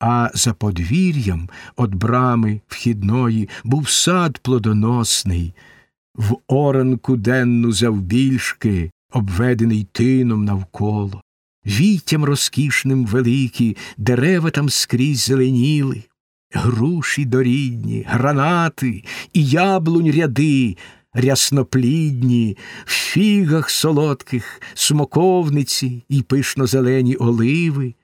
а за подвір'ям от брами вхідної був сад плодоносний, в оранку денну завбільшки, обведений тином навколо. Віттям розкішним великі, дерева там скрізь зеленіли, груші дорідні, гранати і яблунь ряди, рясноплідні, в фігах солодких, смоковниці і пишно зелені оливи.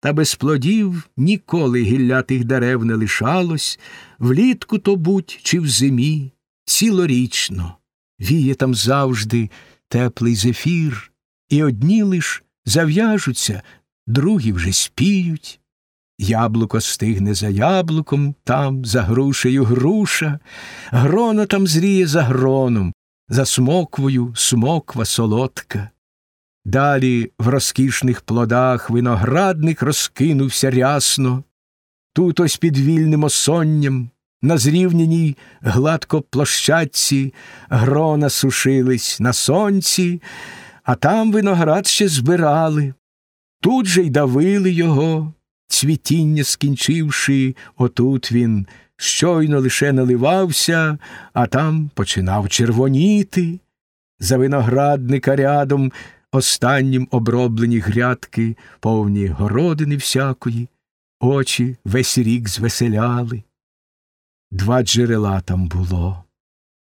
Та без плодів ніколи гіллятих дерев не лишалось, влітку то будь чи в зимі, цілорічно. Віє там завжди теплий зефір, і одні лиш зав'яжуться, другі вже спіють. Яблуко стигне за яблуком, там за грушею груша, грона там зріє за гроном, за смоквою смоква солодка. Далі в розкішних плодах виноградник розкинувся рясно, тут ось під вільним осонням, на зрівняній гладко площадці, грона сушились на сонці, а там виноград ще збирали, тут же й давили його, цвітіння скінчивши, отут він щойно лише наливався, а там починав червоніти. За виноградника рядом останнім оброблені грядки, повні городини всякої, очі весь рік звеселяли. Два джерела там було.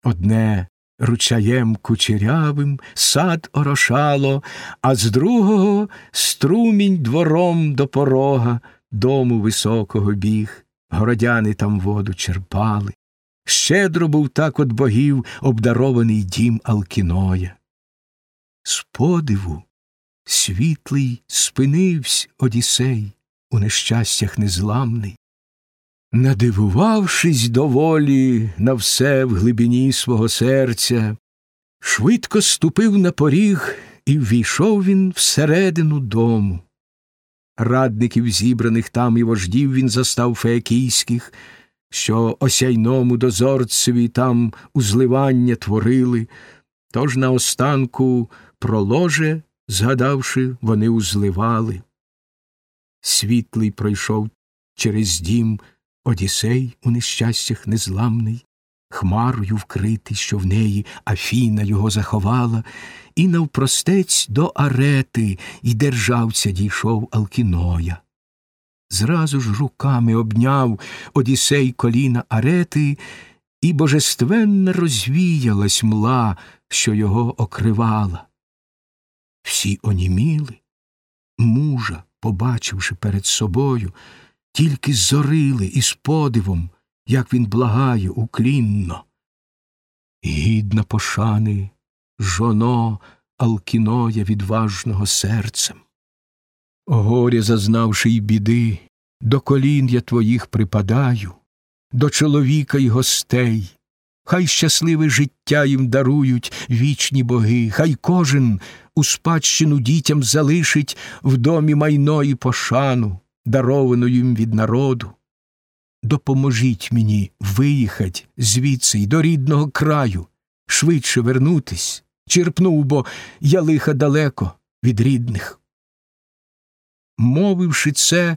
Одне ручаєм кучерявим сад орошало, а з другого струмінь двором до порога дому високого біг. Городяни там воду черпали. Щедро був так от богів обдарований дім Алкіноя. Подиву. Світлий спинивсь Одісей у нещастях незламний, надивувавшись доволі на все в глибині свого серця, швидко ступив на поріг і ввійшов він всередину дому. Радників, зібраних там і вождів він застав феякійських, що осяйному дозорцеві там узливання творили, тож наостанку про ложе, згадавши, вони узливали. Світлий пройшов через дім Одісей у нещастях незламний, хмарою вкритий, що в неї Афіна його заховала, і навпростець до арети і державця дійшов Алкіноя. Зразу ж руками обняв Одісей коліна арети, і божественна розвіялась мла, що його окривала. Всі оніміли, мужа, побачивши перед собою, тільки зорили із подивом, як він благає уклінно. Гідна пошани, жоно Алкіноя відважного серцем. Горі, зазнавши й біди, до колін я твоїх припадаю, до чоловіка й гостей. Хай щасливе життя їм дарують вічні боги, хай кожен у спадщину дітям залишить в домі майно і пошану, даровану їм від народу. Допоможіть мені виїхать звідси й до рідного краю, швидше вернутись, черпнув, бо я лиха далеко від рідних. Мовивши це,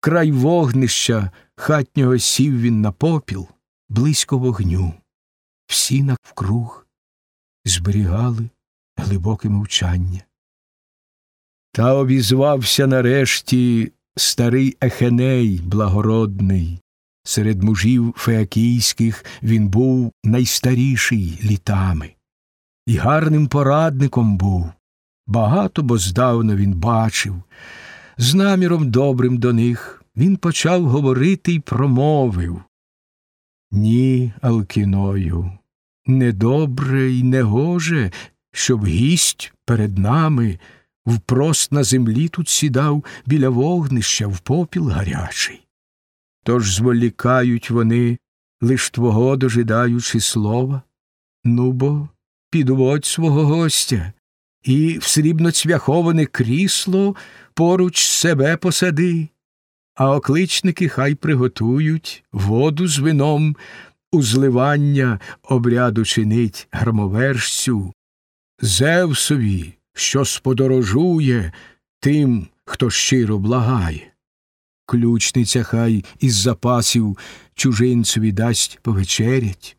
край вогнища хатнього сів він на попіл близько вогню. Всі навкруг зберігали глибоке мовчання. Та обізвався нарешті старий Ехеней благородний. Серед мужів феакійських він був найстаріший літами, і гарним порадником був. Багато бо здавна він бачив. З наміром добрим до них він почав говорити й промовив Ні, Алкіною, недобре й негоже, щоб гість перед нами впрост на землі тут сідав біля вогнища в попіл гарячий. Тож зволікають вони, лиш твого дожидаючи слова. Ну бо підводь свого гостя і в срібно цвяховане крісло поруч себе посади, а окличники хай приготують воду з вином, у зливання обряду чинить громовершцю, Зевсові, що сподорожує тим, хто щиро благає. ключниця хай із запасів чужинцеві дасть повечерять.